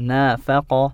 نافق